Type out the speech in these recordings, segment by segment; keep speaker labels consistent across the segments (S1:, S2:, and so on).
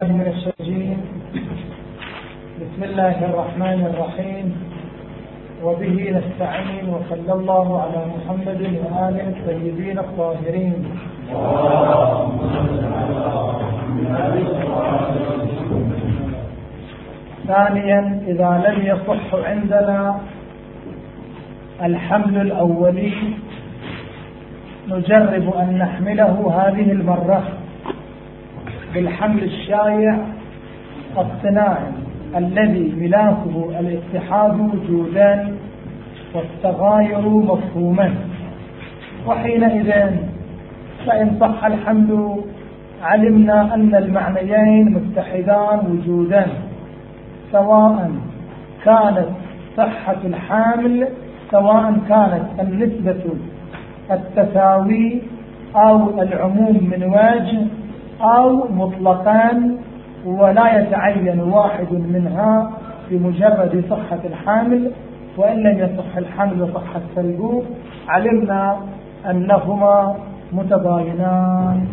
S1: من الشجين بسم الله الرحمن الرحيم. وبه نستعين وصلى الله على محمد وآله الطيبين الطاهرين. ثانيا إذا لم يصح عندنا الحمل الأولي نجرب أن نحمله هذه المرة. بالحمل الشائع الصناعي الذي ملاكه الاتحاد وجودا والتغاير مفهوما وحينئذ فإن صح الحمل علمنا أن المعنيين متحدان وجودا سواء كانت صحة الحامل سواء كانت النسبة التساوي أو العموم من وجه أو مطلقان ولا يتعين واحد منها بمجرد صحة الحامل وإن لم يصح الحمل وصح السلبوب علمنا أنهما متباينان.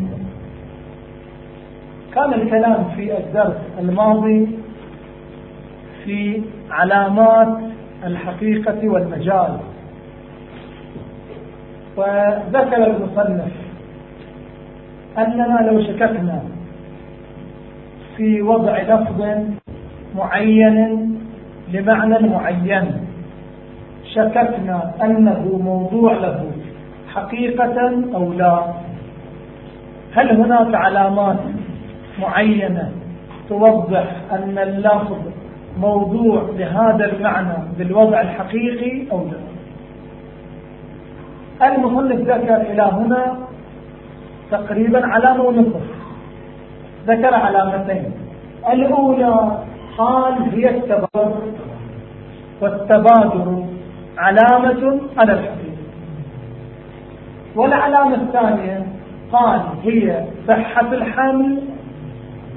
S1: كان الكلام في الدرس الماضي في علامات الحقيقة والمجال. وذكر المصنف أننا لو شككنا في وضع لفظ معين لمعنى معين شككنا أنه موضوع له حقيقة أو لا. هل هناك علامات معينة توضح أن اللفظ موضوع لهذا المعنى بالوضع الحقيقي أو لا؟ المصنف ذكر إلى هنا تقريبا علامة ونصف. ذكر علامتين. الأولى قال هي التبادر. والتبادر علامة على الحقيقة والعلامة الثانية قال هي صحة الحمل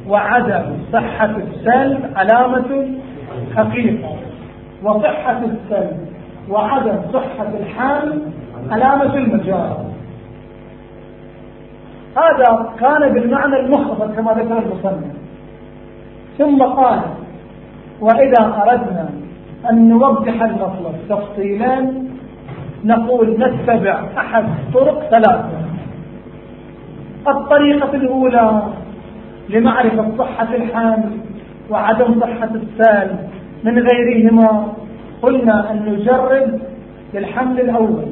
S1: وعدم صحة السلب علامة حقيقة. وصحة السلب وعدم صحة الحمل علامة المجال هذا كان بالمعنى المختصر كما ذكر المصنف. ثم قال وإذا أردنا أن نوضح المطلب تفصيلا نقول نتبع أحد طرق ثلاثة. الطريقة الأولى لمعرفة صحة الحامل وعدم صحة السال من غيرهما قلنا أن نجرب للحمل الأول.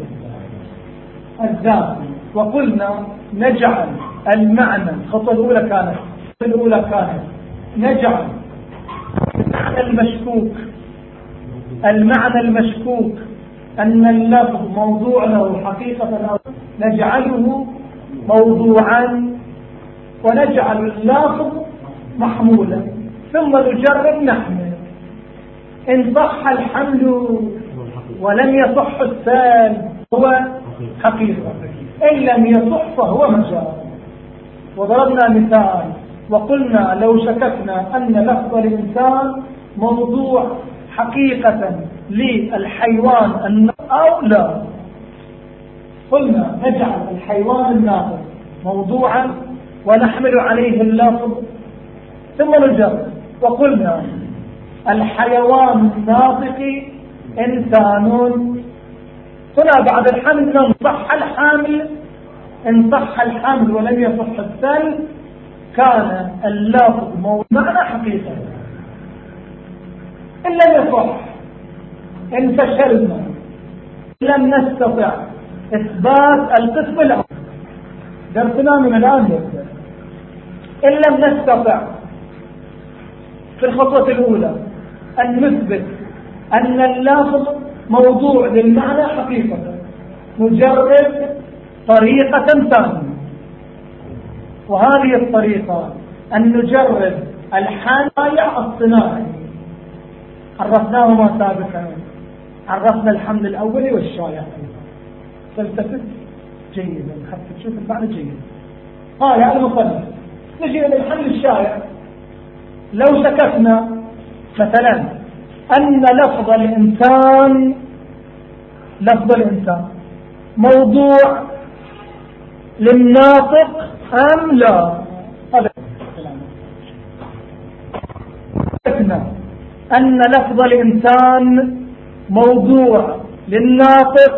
S1: الذات وقلنا نجعل المعنى الخطوة الأولى كانت الأولى كانت نجعل المشكوك المعنى المشكوك أن اللفظ موضوع له حقيقة أو نجعله موضوعا ونجعل اللفظ محمولا. ثم نجرب نحمل إن صح الحمل ولم يصح السال هو حقيقة. إن لم يصح فهو مجال وضربنا مثال وقلنا لو شككنا أن لفظ الإنسان موضوع حقيقة للحيوان أو لا. قلنا نجعل الحيوان الناطق موضوعا ونحمل عليه اللفظ ثم نجرب وقلنا الحيوان الناطق إنسان هنا بعد الحمل إن صح الحامل إن صح الحمل ولم يصح السل كان اللفظ معنى حقيقة. إن لم يصح إن فشلنا لم نستطع إثبات القسم الأول. درسنا من الآن يبدأ إن لم نستطع في الخطوة الأولى أن نثبت أن اللفظ موضوع للمعنى حقيقة. نجرب طريقة ثانية وهذه الطريقة أن نجرب الحايع الصناعي. عرفناهما سابقا. عرفنا الحمل الأولي والشائع فلتفت جيدا. حتى تشوف المعنى جيدا قال يا المصنف نجي إلى الحمل الشائع. لو سكتنا مثلا أن لفظ الإنسان لفظ الإنسان موضوع للناطق أم لا؟ أن لفظ الإنسان موضوع للناطق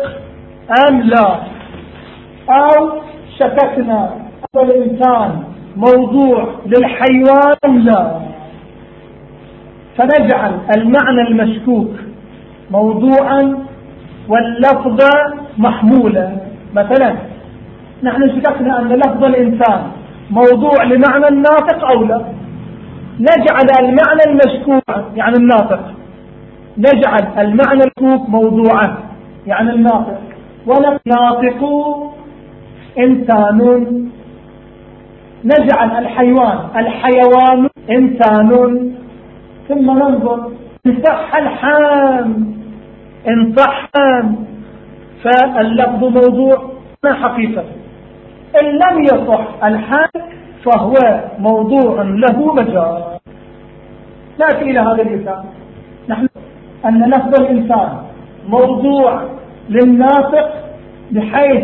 S1: أم لا؟ أو شككنا أن الإنسان موضوع للحيوان لا. فنجعل المعنى المشكوك موضوعا واللفظ محمولا. مثلا نحن شككنا أن لفظ الإنسان موضوع لمعنى الناطق أو لا. نجعل المعنى المشكوك يعني الناطق. نجعل المعنى المشكوك موضوعا يعني الناطق. ونطق إنسان. نجعل الحيوان الحيوان إنسان. ثم ننظر. إن صح الحام. إن صح فاللفظ موضوع. ما حقيقة. إن لم يصح الحال فهو موضوع له مجال. نأتي إلى هذا المثال نحن أن لفظ الإنسان موضوع للناطق بحيث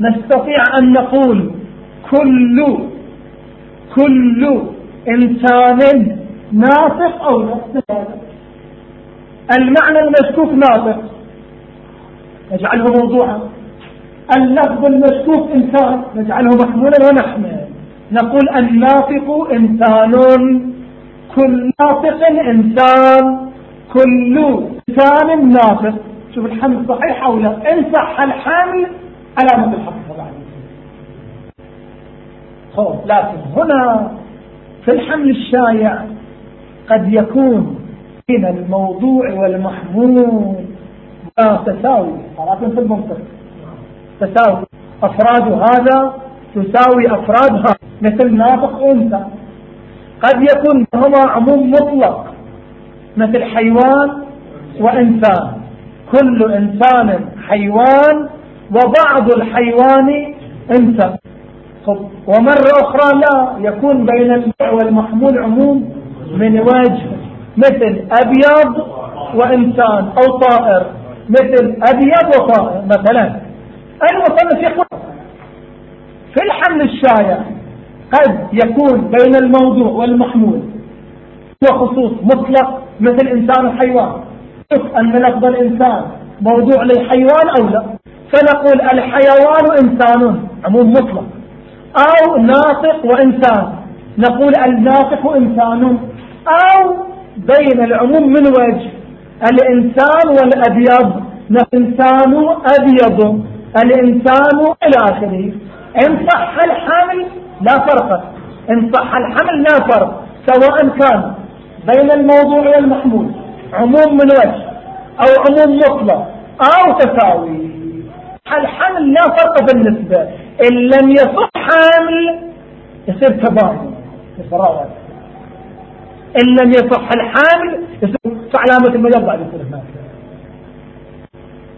S1: نستطيع أن نقول كل كل إنسان ناطق أو لا المعنى المشكوك ناطق. نجعله موضوعا. اللفظ المشكوك إنسان. نجعله محمولا ونحمل نقول الناطق إنسان. كل ناطق إنسان. كل إنسان ناطق. شوف الحمل صحيح أو لا. إن صح الحمل علامة الحق طبعا لكن هنا في الحمل الشايع قد يكون بين الموضوع والمحمول. تساوي. ولكن في المنطق. تساوي. أفراد هذا تساوي أفراد هذا. مثل ناطق أنثى. قد يكون هما عموم مطلق. مثل حيوان وإنسان. كل إنسان حيوان وبعض الحيوان إنسان ومرة أخرى لا. يكون بين البيع والمحمول عموم من وجه مثل أبيض وإنسان أو طائر مثل أبيض وطائر مثلا. المصنف يقول في الحمل الشايع قد يكون بين الموضوع والمحمول وخصوص مطلق مثل إنسان وحيوان أن لفظ الإنسان موضوع للحيوان أو لا. فنقول الحيوان إنسان عموم مطلق أو ناطق وإنسان. نقول الناطق إنسان أو بين العموم من وجه الإنسان والأبيض. الإنسان أبيض الإنسان إلى آخره. إن صح الحمل لا فرق إن صح الحمل لا فرق سواء كان بين الموضوع والمحمول عموم من وجه أو عموم مطلق أو تساوي. الحمل لا فرق بالنسبة إن لم يصح حمل يصير تباين. إن لم يصح الحمل يصير علامة المجال بعد هناك.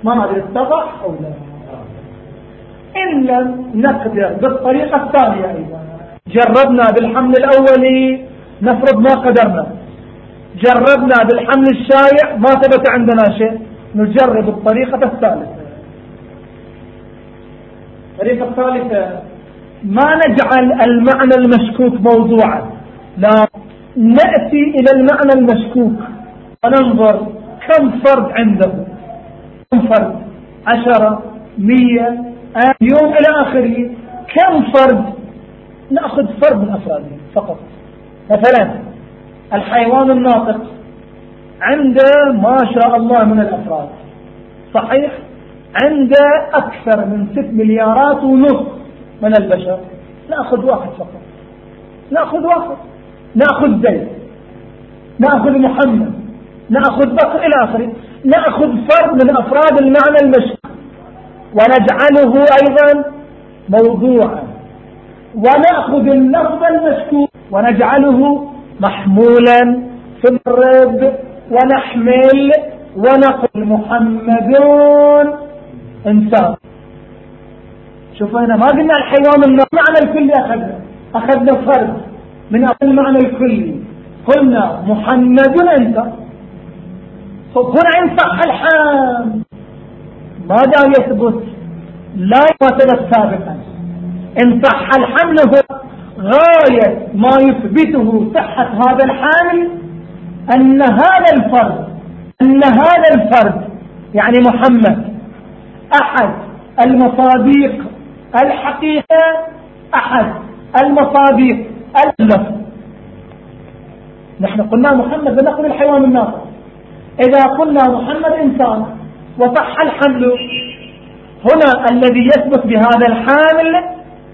S1: ما ادري اتضح أو لا. إن لم نقدر بالطريقة الثانية أيضا. جربنا بالحمل الأولي نفرض ما قدرنا. جربنا بالحمل الشايع ما ثبت عندنا شيء. نجرب الطريقة الثالثة. الطريقة الثالثة ما نجعل المعنى المشكوك موضوعا. لا. نأتي إلى المعنى المشكوك. وننظر كم فرد عنده. كم فرد؟ عشرة مية يوم إلى آخره كم فرد؟ نأخذ فرد من أفراده فقط. مثلا الحيوان الناطق عنده ما شاء الله من الأفراد. صحيح؟ عنده أكثر من ست مليارات ونصف من البشر. نأخذ واحد فقط. نأخذ واحد. نأخذ زيد نأخذ محمد نأخذ بكر إلى آخره نأخذ فرد من أفراد المعنى المشهور. ونجعله أيضا موضوعا. ونأخذ اللفظ المشكوك ونجعله محمولا في الرب ونحمل ونقول محمدون إنسان. شوف هنا ما قلنا الحيوان المعنى الكلي أخذنا أخذنا فرد. من المعنى الكلي قلنا محمد أنت. هنا إن صح الحام ما دام يثبت؟ لا يثبت سابقا إن صح الحمل هو غاية ما يثبته صحة هذا الحمل أن هذا الفرد أن هذا الفرد يعني محمد أحد المصاديق الحقيقة أحد المصاديق اللفظ نحن قلنا محمد لنقل الحيوان الناطق إذا قلنا محمد إنسان وصح الحمل هنا الذي يثبت بهذا الحامل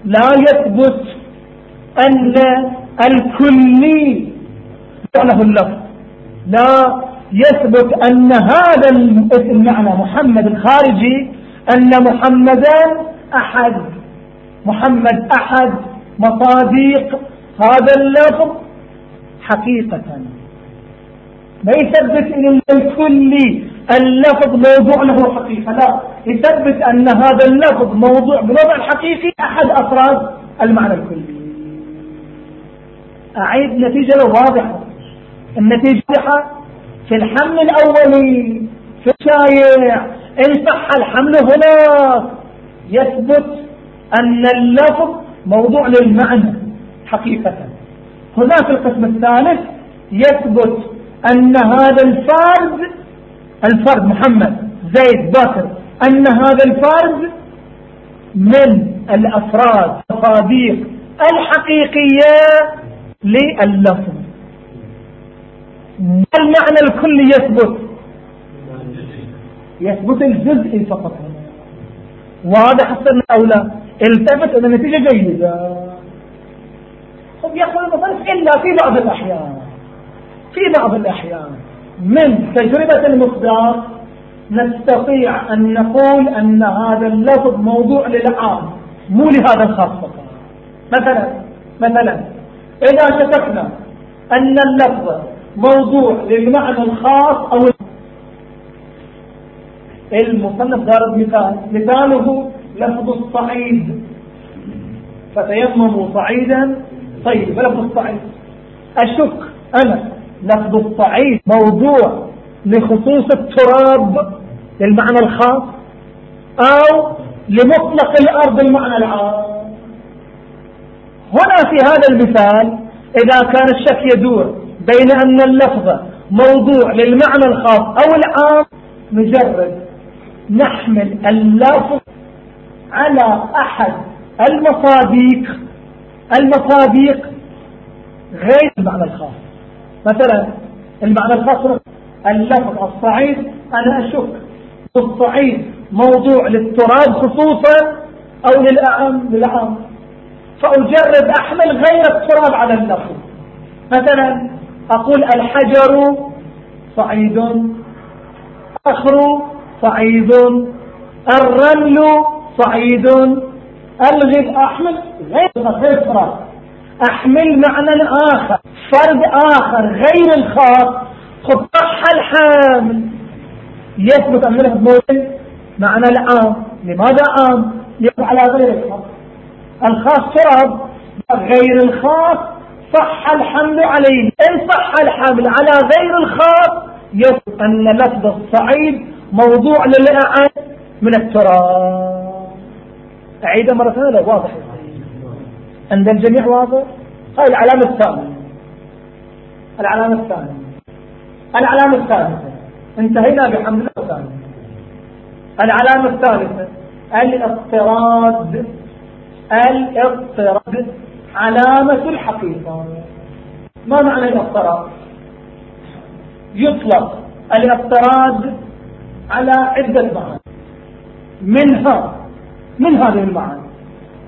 S1: لا يثبت أن الكلي له اللفظ. لا يثبت أن هذا المعنى محمد الخارجي أن محمدا أحد. محمد أحد. مصاديق هذا اللفظ حقيقة. ما يثبت إن الكل اللفظ موضوع له حقيقة لا. يثبت أن هذا اللفظ موضوع بوضع الحقيقي أحد أفراد المعنى الكلي. أعيد نتيجة واضحة. النتيجة واضحة في الحمل الاولي في الشايع ان صح الحمل هنا. يثبت أن اللفظ موضوع للمعنى. حقيقة. هنا في القسم الثالث يثبت أن هذا الفرد الفرد محمد زيد بكر أن هذا الفرد من الأفراد الصديق الحقيقية لللفظ المعنى الكلي يثبت. يثبت الجزء فقط. واضح حسن أو لا؟ التفت إلى نتيجة جيدة. يقول المصنف إلا في بعض الأحيان. في بعض الأحيان. من تجربة المقدار نستطيع أن نقول أن هذا اللفظ موضوع للعام مو لهذا الخاص مثلا مثلا إذا شككنا أن اللفظ موضوع للمعنى الخاص أو المصنف ضارب مثال. مثاله لفظ الصعيد. فتيمموا صعيدا طيب لفظ الصعيد أشك أنا لفظ الصعيد موضوع لخصوص التراب للمعنى الخاص أو لمطلق الأرض المعنى العام. هنا في هذا المثال إذا كان الشك يدور بين أن اللفظ موضوع للمعنى الخاص أو العام نجرد نحمل اللفظ على أحد المصاديق المصاديق غير المعنى الخاص. مثلا المعنى الخاص اللفظ الصعيد أنا أشك الصعيد موضوع للتراب خصوصا أو للأعم للعام فأجرب أحمل غير التراب على اللفظ. مثلا أقول الحجر صعيد أخر صعيد الرمل صعيد. ألغي أحمل غير فراد. أحمل معنى آخر فرد آخر غير الخاص. صح الحامل. يثبت أن له موضع معنى العام. لماذا عام؟ يقف على غير الخاص. الخاص تراب غير الخاص صح الحمل عليه. إن صح الحمل على غير الخاص يثبت أن لفظ الصعيد موضوع للأعاد من التراب. أعيد مرة ثانية واضح. عند الجميع واضح؟ هاي العلامة الثانية. العلامة الثانية. العلامة الثالثة. انتهينا بحمد الله الثانية العلامة الثالثة. الاضطراد الاضطراد علامة الحقيقة. ما معنى الاضطراد يطلق الاضطراد على عدة معاني. منها من هذه المعاني؟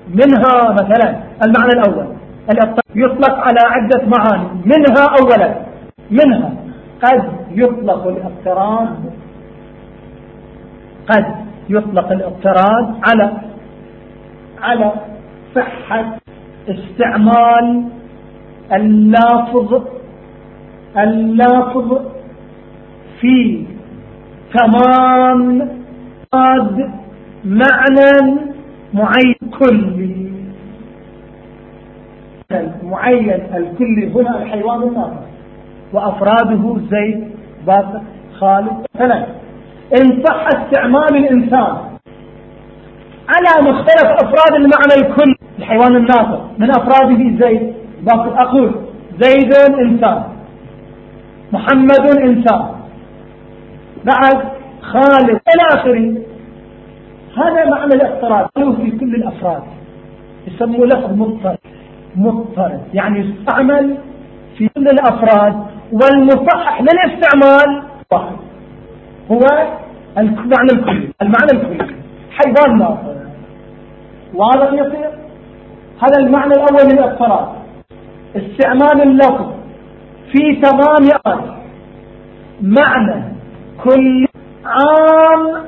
S1: منها مثلا المعنى الأول يطلق على عدة معاني. منها أولا منها قد يطلق الاضطراد قد يطلق الاضطراد على على صحة استعمال اللافظ اللافظ في تمام معنى معين كلي المعين الكلي هنا الحيوان الناطق وأفراده زيد باقر خالد ثلاث إن صح استعمال الإنسان على مختلف أفراد المعنى الكل. الحيوان الناطق من أفراده زيد باقر أقول زيد إنسان. محمد إنسان. بعد خالد إلى آخره. هذا معنى الاضطراب في كل الأفراد؟ يسموه لفظ مضطرب مضطرب يعني يستعمل في كل الأفراد والمصحح للاستعمال واحد. هو المعنى الكلي المعنى الكلي حيوان ناطق واضح يصير هذا المعنى الأول للاضطراب استعمال اللفظ في تمام معنى كل عام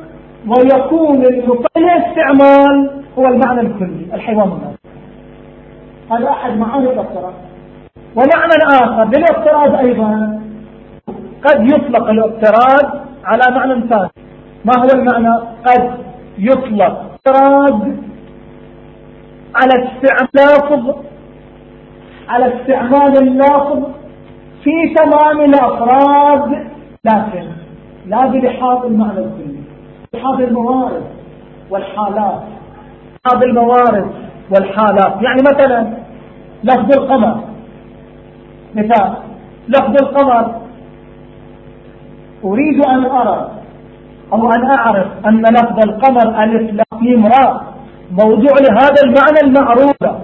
S1: ويكون المطلع استعمال هو المعنى الكلي الحيوان الناطق. هذا أحد معاني الاضطراب. ومعنى آخر للاضطراب أيضا قد يطلق الاضطراب على معنى ثاني. ما هو المعنى؟ قد يطلق اضطراب على استعمال على استعمال اللفظ في تمام الأفراد لكن لا بلحاظ المعنى الكلي. بلحاظ الموارد والحالات. بلحاظ الموارد والحالات. يعني مثلا لفظ القمر. مثال لفظ القمر. أريد أن أرى أو أن أعرف أن لفظ القمر ألف لام راء موضوع لهذا المعنى المعروف.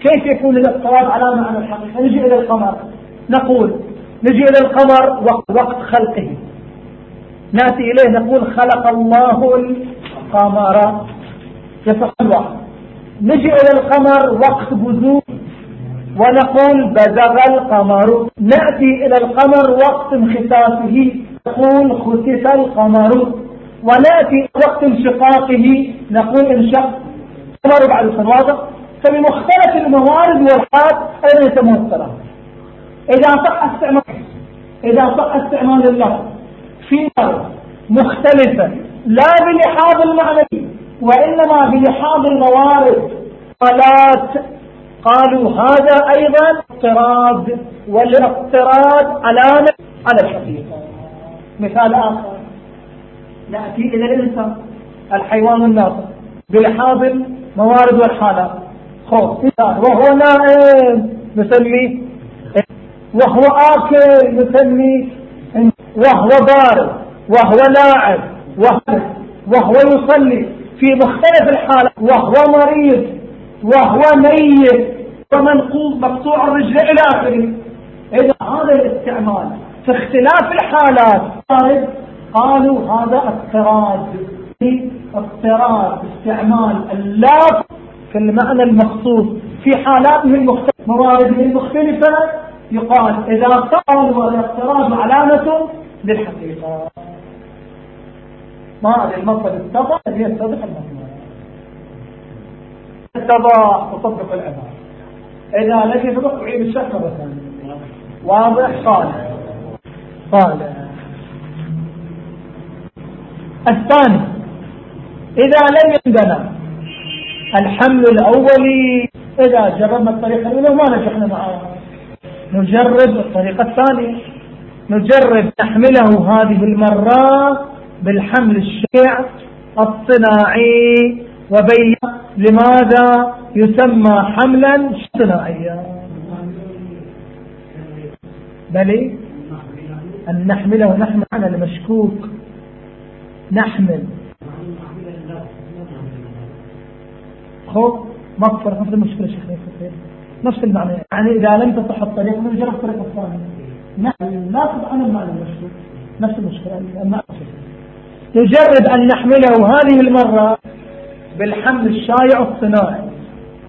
S1: كيف يكون الاضطراب على معنى الحقيقة؟ نجي إلى القمر. نقول نجي إلى القمر وقت خلقه. نأتي إليه نقول خلق الله القمر. يصح الواحد نجي إلى القمر وقت بزوغ ونقول بزغ القمر. نأتي إلى القمر وقت انخسافه. نقول خسف القمر. ونأتي وقت انشقاقه. نقول انشق. القمر بعد واضح؟ فبمختلف الموارد والحال أين الصلاة إذا صح استعمال إذا صح استعمال اللفظ في مختلفة لا بلحاظ المعنى وإنما بلحاظ الموارد. صلاة قالوا هذا أيضا اضطراد والاضطراد علامة على الحقيقة مثال آخر. نأتي إلى الإنسان الحيوان الناطق بلحاظ الموارد والحالات. خوف وهو نائم نسميه وهو آكل نسميه وهو بارد وهو لاعب وهو, وهو يصلي في مختلف الحالات. وهو مريض وهو ميت ومنقوض مقطوع الرجل إلى آخره. إذا هذا الاستعمال في اختلاف الحالات قالوا هذا اضطراد اضطراد استعمال اللفظ في المعنى المخصوص في حالاته المختلفة موارده المختلفة يقال إذا قال والاضطراد علامة للحقيقة ما هذا المصدر اتضح هي يتضح المصدر اتضح وصدق العبارة. إذا لم يتضح أعيد الشك مرة ثانية واضح؟ صالح. صالح. الثاني. إذا لم يندنا الحمل الأولي إذا جربنا الطريقة الأولى وما نجحنا معها نجرب الطريقة الثانية. نجرب نحمله هذه المرة بالحمل الشيع الصناعي وبين لماذا يسمى حملا صناعيا بل أن نحمله نحمل على المشكوك. نحمل. خوف؟ مغفر نفس المشكلة شيخ نفس المعنى. يعني إذا لم تصح الطريق نجرب الطريقة الثانية ناخذ عن المعنى المشكلة نفس المشكلة المعنى نجرب أن نحمله هذه المرة بالحمل الشائع الصناعي.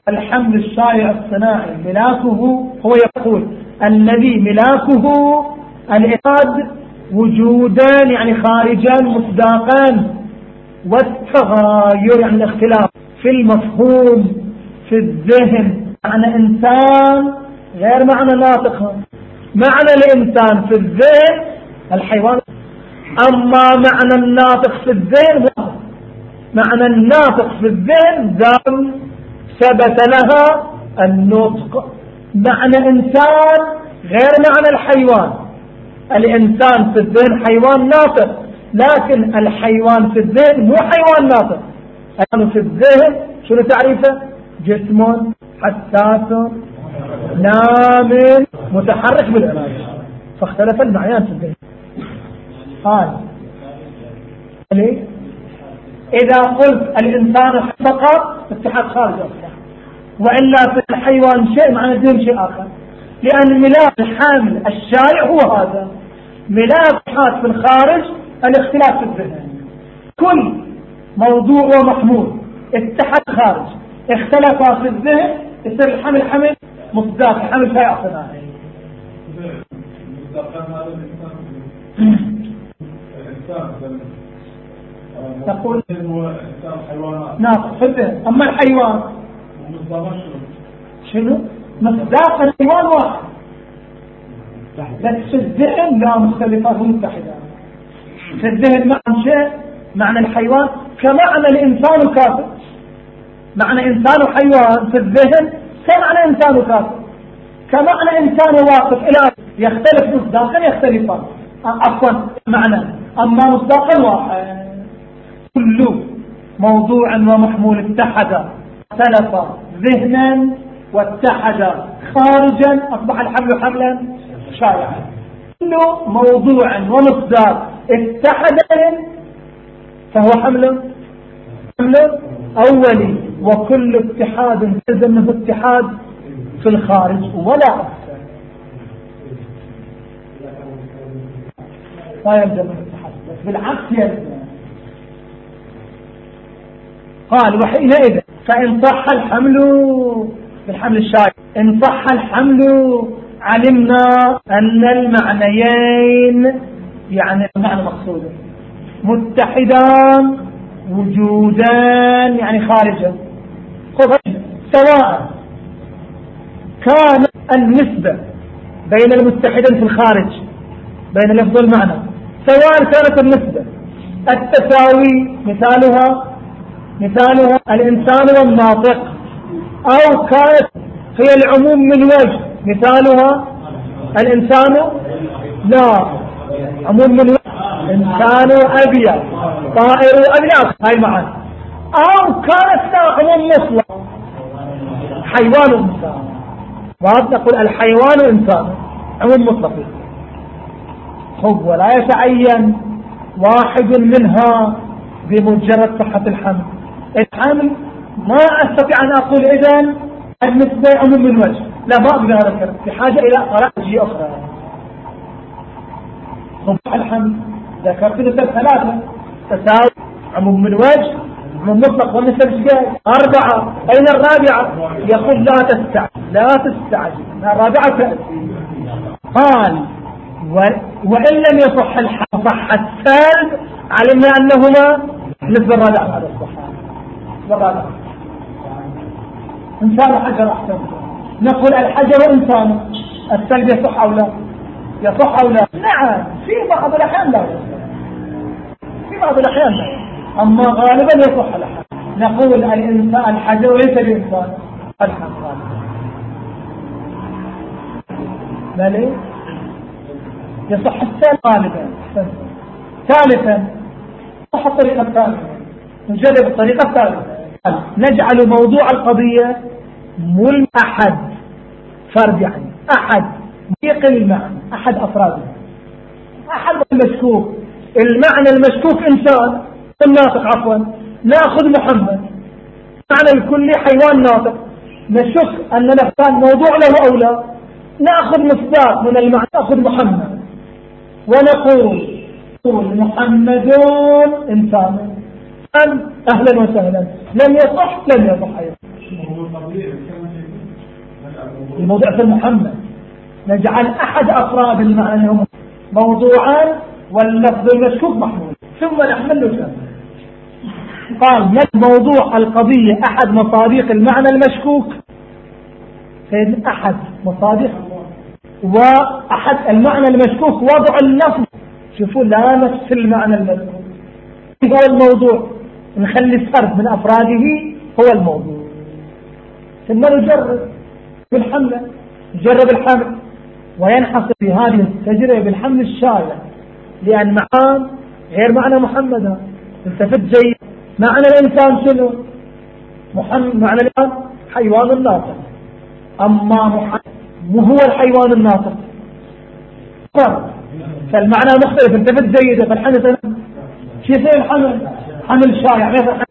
S1: الحمل الشائع الصناعي ملاكه هو يقول الذي ملاكه الإراد وجودا يعني خارجا مصداقا والتغاير يعني الاختلاف في المفهوم في الذهن معنى إنسان غير معنى ناطق معنى الإنسان في الذهن الحيوان. أما معنى الناطق في الذهن معنى الناطق في الذهن ذات ثبت لها النطق. معنى إنسان غير معنى الحيوان. الإنسان في الذهن حيوان ناطق لكن الحيوان في الذهن مو حيوان ناطق. الحيوان في الذهن شنو تعريفه؟ جسم حساس نام متحرك بالإرادة فاختلف المعيان في الذهن قال إذا قلت الإنسان فقط اتحاد خارج وإلا في الحيوان شيء معنى الدين شيء آخر. لأن ملاك الحامل الشائع هو هذا. ملاك في الخارج الاختلاف في الذهن. كل موضوع ومحمول. اتحد خارج. اختلف في الذهن يصير الحمل حمل. مصداق حمل شيء صناعي تقول في الذهن أما الحيوان. شنو؟ مصداق الحيوان واحد. بس الذهن لا مختلفات ومتحدة في الذهن معنى شيء معنى الحيوان. كمعنى الإنسان كافر معنى إنسان وحيوان في الذهن كمعنى إنسان وكافر كمعنى إنسان واقف؟ إلى يختلف مصداقا يختلفان عفوا معنى. أما مصداقا واحد كل موضوع ومحمول اتحد اختلف ذهنا واتحد. خارجا أصبح الحمل حملا شائعا. كل موضوع ومصداق اتحد فهو حمل. حمل أولي وكل اتحاد تلزم منه اتحاد في الخارج ولا أكثر لا يلزم منه اتحاد بس بالعكس يلزم. قال وحينئذ فإن صح الحمل بالحمل الشاي إن صح الحمل علمنا أن المعنيين يعني المعنى مقصود متحدان وجودان يعني خارجا سواء كان النسبة بين المتحدين في الخارج بين اللفظ والمعنى سواء كانت النسبة التساوي مثالها مثالها الإنسان والناطق أو كانت هي العموم من وجه مثالها الإنسان لا عموم من وجه إنسان أبيض. طائر أبيض هاي معا أو كانت عموم مطلق حيوان إنسان. وهذا نقول الحيوان إنسان. عموم مطلق هو ولا يتعين واحد منها بمجرد صحة الحمل. الحمل ما أستطيع أن أقول إذن النسبة عموم من وجه. لا ما أقدر الكلام. بحاجة إلى طريقة أخرى. صبح الحمل. ذكرت نسب ثلاثة. تساوي عموم من وجه عموم مطلق والنسب شقاي أربعة أين الرابعة؟ يقول لا تستعجل لا تستعجل. الرابعة؟ تأتي قال وإن لم يصح صح السلب علمنا أنهما نسبة الرابعة. هذا الصحابة الرابعة. إنسان حجر أحسن. نقول الحجر إنسان السلب يصح أو لا؟ يصح أو لا؟ نعم في بعض الأحيان لا في بعض الأحيان. أما غالبا يصح الأحيان نقول الإنسان الحجر ليس بإنسان الحمد لا ليه يصح السلب غالبا. ثالثا صح الطريقة الثالثة. نجرب الطريقة الثالثة. نجعل موضوع القضية مل أحد فرد يعني. أحد ضيق المعنى. أحد أفراده. أحد المشكوك المعنى المشكوك إنسان الناطق عفوا نأخذ محمد. معنى الكلي حيوان ناطق. نشك أن نفتان موضوع له أو لا. نأخذ مصداق من المعنى نأخذ محمد. ونقول محمد إنسان. أهلا وسهلا. لم يصح لم يصح أيضا. الموضوع في محمد نجعل أحد أفراد المعنى هم موضوعان واللفظ المشكوك محمول ثم نحمل له قال موضوع القضية أحد مصادق المعنى المشكوك؟ فإن أحد مصادق وأحد المعنى المشكوك وضع اللفظ شوفوا لا نفس المعنى المشكوك. هو الموضوع نخلي فرد من أفراده هو الموضوع. ثم نجرب بالحمل. نجرب الحمل. وينحصر في هذه التجربة بالحمل الشائع. لأن معان غير معنى محمد. التفت جيد. معنى الإنسان شنو؟ محمد معنى الإنسان حيوان الناطق أما محمد مو هو الحيوان الناطق. فالمعنى مختلف. انت بتزيد فالحمل شو يصير الحمل؟ حمل شائع. غير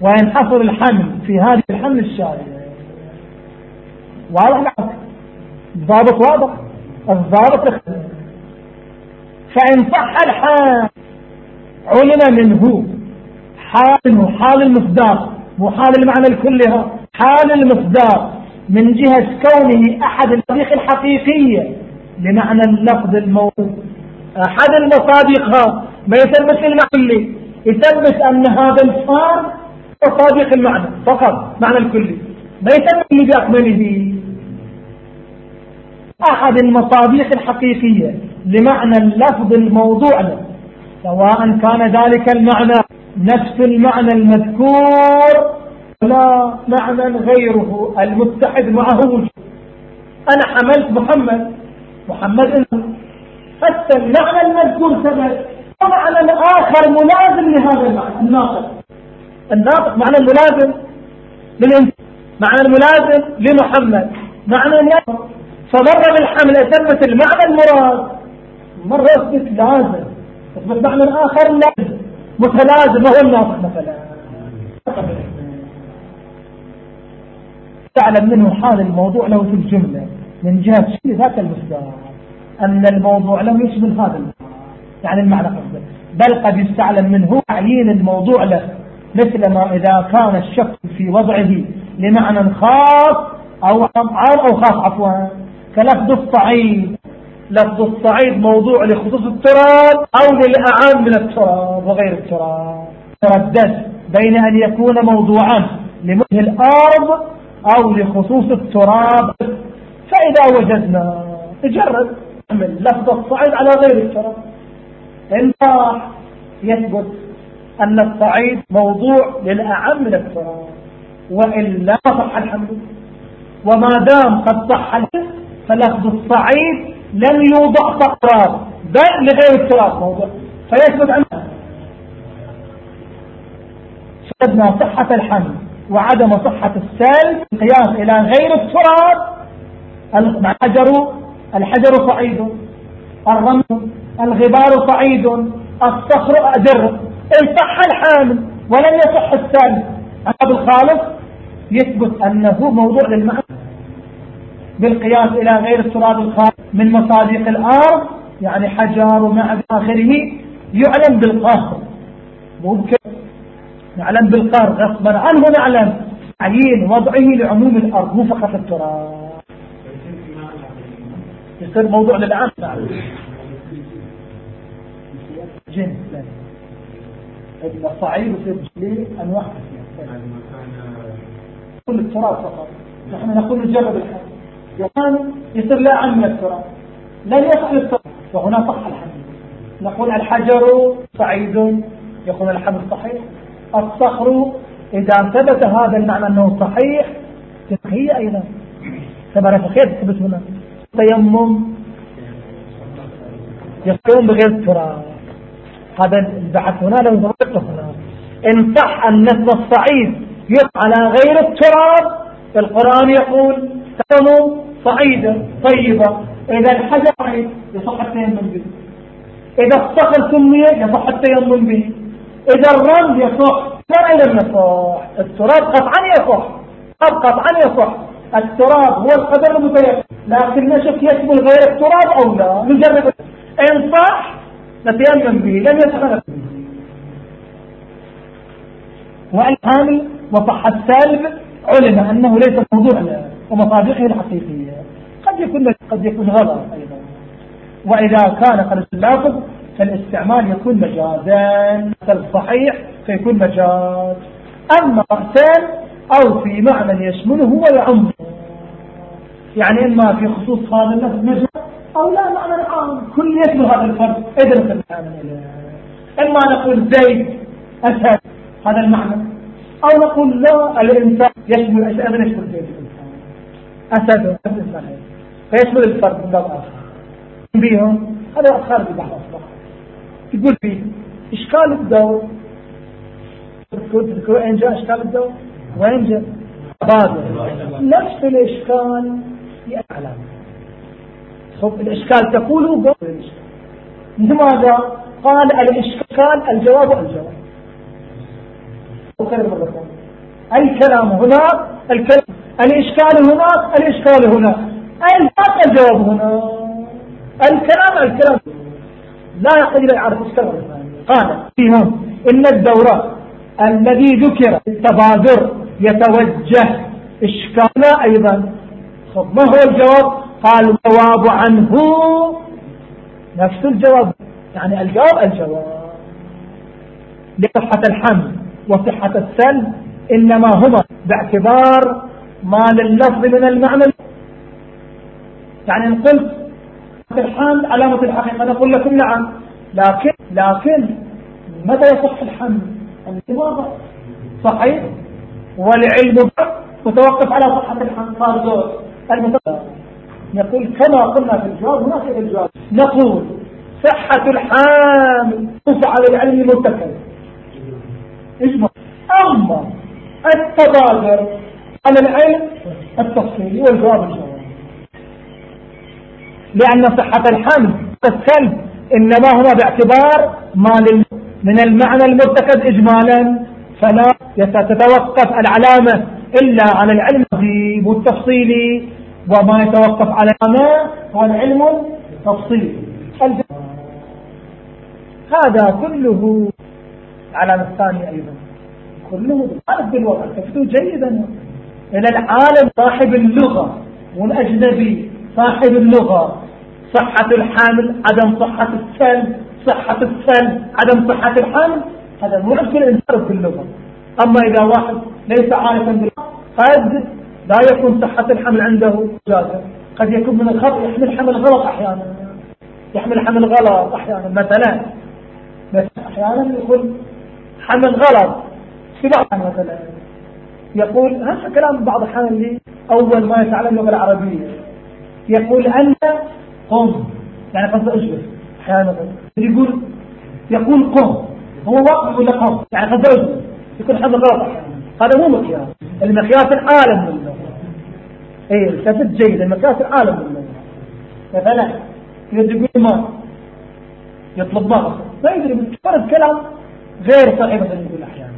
S1: وينحصر الحمل في هذه الحمل الشائع. واضح لك الضابط واضح. الضابط فإن صح الحال علم منه. حال حال المصداق مو حال المعنى الكلها حال المصداق من جهة كونه أحد المصادق الحقيقية. لمعنى اللفظ الموجود أحد المصادق ما يثبت المعنى يثبت أن هذا الفار مصادق المعنى فقط معنى الكلي. ما يثبت بأكمله أحد المصادق الحقيقية لمعنى اللفظ الموضوع له سواء كان ذلك المعنى نفس المعنى المذكور لا معنى غيره المتحد معه أنا حملت محمد محمد إنه حتى المعنى المذكور ثبت ومعنى آخر ملازم لهذا المعنى الناطق الناطق معنى الملازم للإنسان معنى الملازم لمحمد معنى الناطق فمر بالحمل أثبت المعنى المراد. مرة أثبت لازم. أثبت معنى آخر لازم متلازم وهو الناطق مثلا. تعلم منه حال الموضوع له في الجملة. من جهة شيء ذات المصدر؟ أن الموضوع له يشمل هذا المعنى. يعني المعنى قصده. بل قد يستعلم منه تعيين الموضوع له. مثل ما إذا كان الشك في وضعه لمعنى خاص أو عام أو خاص عفوا. كلفظ الصعيد لفظ الصعيد موضوع لخصوص التراب أو للأعام من التراب وغير التراب. تردد بين أن يكون موضوعا لمده الأرض أو لخصوص التراب. فإذا وجدنا تجرد نعمل لفظ الصعيد على غير التراب. إن يثبت أن الصعيد موضوع للأعم من التراب. وإلا صح الحمد. وما دام قد صح الحمد فلفظ الصعيد لم يوضع تقرار. بل لغير التراب موضوع. فيثبت عنه شهدنا صحة الحمل وعدم صحة السلب قياس إلى غير التراب الحجر الحجر صعيد. الرمل الغبار صعيد. الصخر أدر إن صح الحامل ولم يصح السلب. هذا الخالق يثبت أنه موضوع للمعنى. بالقياس إلى غير التراب الخالق من مصادق الأرض يعني حجار ومعد آخره يعلم بالقهر. بكذا نعلم بالقهر غصبا عنه نعلم. تعيين وضعه لعموم الأرض مو فقط التراب. يصير موضوع للعام جن. الصعيد يصير ليه أنواع كل التراب فقط. نحن نقول نجرب الحال يقال يصير لا عم التراب. لن يصح للتراب. وهنا صح الحديث نقول الحجر صعيد. يكون الحمل صحيح. الصخر إذا ثبت هذا المعنى أنه صحيح هي أيضا. ثبت خير تثبت هنا. تيمم. يقوم بغير التراب. هذا البحث هنا لو ضبطه هنا. إن صح أن الصعيد يقع على غير التراب القرآن يقول تيمم صعيدة طيبة. إذا الحجر يصح التيمم به. إذا الصخر سمي يصح التيمم به. إذا الرمل يصح لا لم يصح التراب قطعا يصح. قطعا يصح. التراب هو القدر المتيسر لكن نشوف يشمل غير التراب أو لا. نجرب إن صح نتيمم به. لم يصح والحامل وصح السالب علم أنه ليس موضوع ومصادقه الحقيقية. قد يكون قد يكون غلط أيضا. وإذا كان قد اللافظ فالاستعمال يكون مجازا. الصحيح فيكون مجاز. أما رأسان أو في معنى يشمله ويعم يعني إما في خصوص هذا اللفظ مجاز أو لا معنى عام كل يشمل هذا الفرد الكلام إما نقول زيد أسد هذا المعنى أو نقول لا الإنسان يشمل أسد يشمل زيد. أسد الإنسان فيشمل الفرد من باب آخر. بيهم هذا خارج البحث أصلا تقول فيه إشكال الدور؟ تذكروا وين جاء إشكال الدور؟ وين جاء؟ باب نفس الإشكال في العلامة خب الإشكال تقول لماذا؟ قال الإشكال الجواب الجواب أكرر مرة الكلام هناك الكلام الإشكال هناك الإشكال هناك الباقي الجواب هنا؟ الكلام الكلام. لا إلى إعادة إشكال قال فيهم إن الدورة الذي ذكر التبادر يتوجه إشكالنا أيضا. خب ما هو الجواب؟ قال الجواب عنه. نفس الجواب. يعني الجواب الجواب. لصحة الحمل وصحة السلب إنما هما باعتبار ما لللفظ من المعنى. يعني إن قلت الحمل علامة الحقيقة نقول لكم نعم. لكن لكن متى يصح الحمل الانتباه صحيح؟ والعلم متوقف على صحة الحمل صار نقول كما قلنا في الجواب هناك في الجواب. نقول صحة الحامل على العلم المتكل إجمع. أما التبادر على العلم التفصيلي والجواب الجواب لأن صحة الحمل السلب إنما هو باعتبار ما من المعنى المرتكز إجمالا فلا تتوقف العلامة إلا على العلم والتفصيلي وما يتوقف على ما هو العلم التفصيلي هذا كله العلامة الثانية أيضا. كله بالعرف بالوضع تفتوا جيدا. إلى العالم صاحب اللغة والأجنبي صاحب اللغة. صحة الحامل عدم صحة السلب. صحة السلب عدم صحة الحامل. هذا مو كل إنسان في اللغة. أما إذا واحد ليس عارفا باللغة قد لا يكون صحة الحمل عنده جازة قد يكون من الخطأ يحمل حمل غلط أحيانا. يحمل حمل غلط أحيانا. مثلا بس أحيانا يكون حمل غلط. بعض مثلا. يقول هذا كلام بعض الأحيان اللي أول ما يتعلم اللغة العربية. يقول أنت قم. يعني قصد أجلس أحيانا يقول يقول قم. هو واقف لك قم. يعني قصد أجلس يكون حمل غلط أحيانا. هذا مو مقياس المقياس العالم من اللغة اي التفت جيد. المقياس العالم من اللغة مثلا يقول ما. يطلب ما. ما يدري مجرد كلام غير صحيح مثلا يقول أحيانا.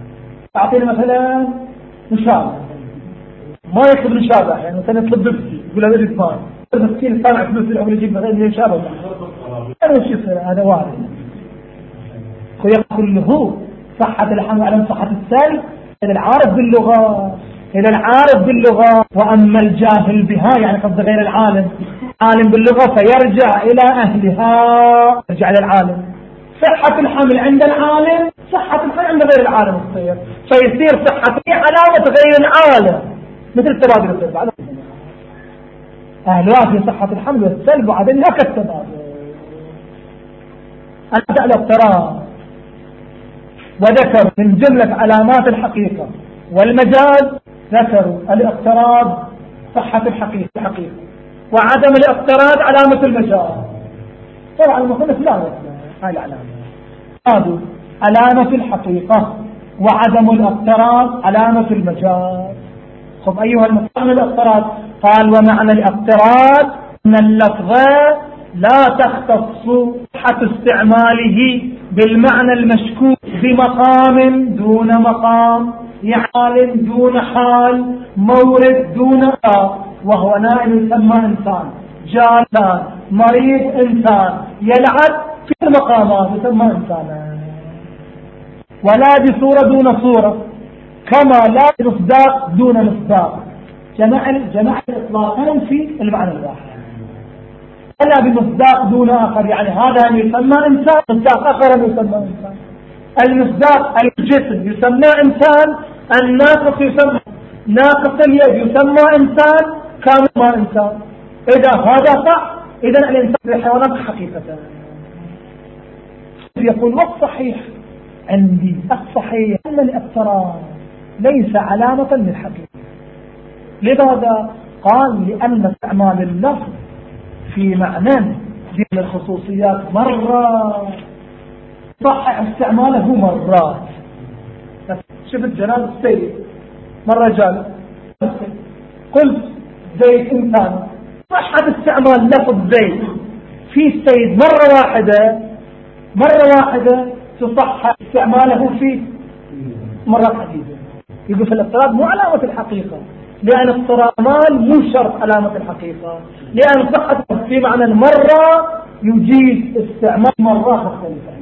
S1: أعطينا مثلا مشابه ما يكتب مشابه يعني مثلا يطلب بيبسي يقول اريد مال المسكين سامع فلوس الأول يجيب غير أنا وش يصير؟ هذا وارد ويقول له صحة الحمل على صحة السلب إلى العارف باللغة إلى العارف باللغة. وأما الجاهل بها يعني قصد غير العالم. عالم باللغة فيرجع إلى أهلها. يرجع للعالم صحة الحمل عند العالم صحة الحمل عند غير العالم تصير فيصير صحة علامة غير العالم. مثل التبادل يصير بعد أهلها في صحة الحمل والسلب وعدلها كالتبادل. أنت الاقتراب وذكروا من جملة علامات الحقيقة. والمجاز ذكروا الاقتراب صحة الحقيقة. الحقيقة. وعدم الاقتراب علامة المجاز طبعا المصنف لا هاي العلامة. هذه علامة الحقيقة. وعدم الاقتراب علامة المجاز. خب أيها المصنف الاقتراب؟ قال ومعنى الاقتراب أن اللفظ لا تختص صحة استعماله بالمعنى المشكوك بمقام دون مقام حال دون حال مورد دون وهو نائم يسمى إنسان جالان مريض إنسان يلعب في المقامات يسمى إنسانا. ولا بصورة دون صورة كما لا مصداق دون مصداق. جمع جمع الإطلاقين في المعنى الواحد. ولا بمصداق دون آخر. يعني هذا يسمى إنسان مصداق آخر يسمى إنسان. المصداق الجسم يسمى إنسان الناقص يسمى ناقص اليد يسمى إنسان كان إنسان. إذا هذا صح إذا الإنسان في الحيوانات حقيقة. يقول والصحيح عندي. الصحيح أن الافتراء ليس علامة للحقيقة. لماذا؟ قال لأن استعمال اللفظ في معنى من الخصوصيات مرة صحح استعماله مرات. شفت جناب السيد؟ مرة جال. قلت زيد إنسان. صحة استعمال لفظ زيد. في السيد مرة واحدة مرة واحدة تصح استعماله في مرات عديدة يقول في الافتراض مو علامة الحقيقة لأن الصرامال مو شرط علامة الحقيقة. لأن صحة في معنى مرة يجيز استعمال مرات مختلفة.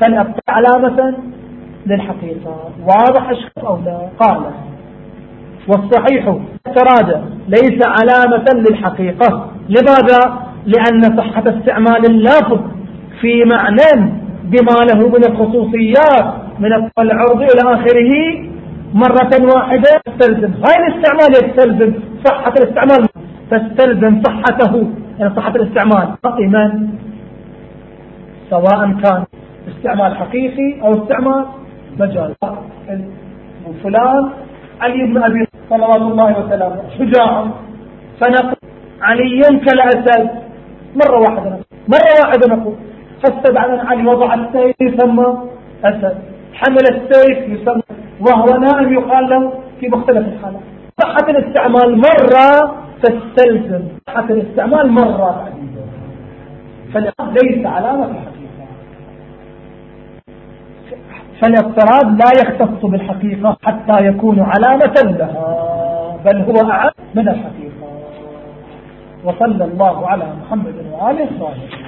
S1: فالأفتراض علامة للحقيقة. واضح أشخص أو لا؟ قال. والصحيح افتراض ليس علامة للحقيقة. لماذا؟ لأن صحة استعمال اللفظ في معنى بما له من الخصوصيات من العرض إلى آخره مرة واحدة تستلزم. هاي الاستعمال يستلزم صحة الاستعمال. تستلزم صحته يعني صحة الاستعمال. قائما سواء كان استعمال حقيقي أو استعمال مجال. فلان علي بن أبي صلوات الله وسلامه. شجاع. فنقول علي كالأسد مرة واحدة نقول. مرة واحدة نقول. فاستبعد علي وضع السيف يسمى أسد. حمل السيف يسمى. وهو نائم يقال له في مختلف الحالات. صحة الاستعمال مرة تستلزم. صحة الاستعمال مرة فالإقرار ليس علامة الحقيقة فالاضطراد لا يختص بالحقيقة حتى يكون علامة لها بل هو أعم من الحقيقة. وصلى الله على محمد وآله الصالحين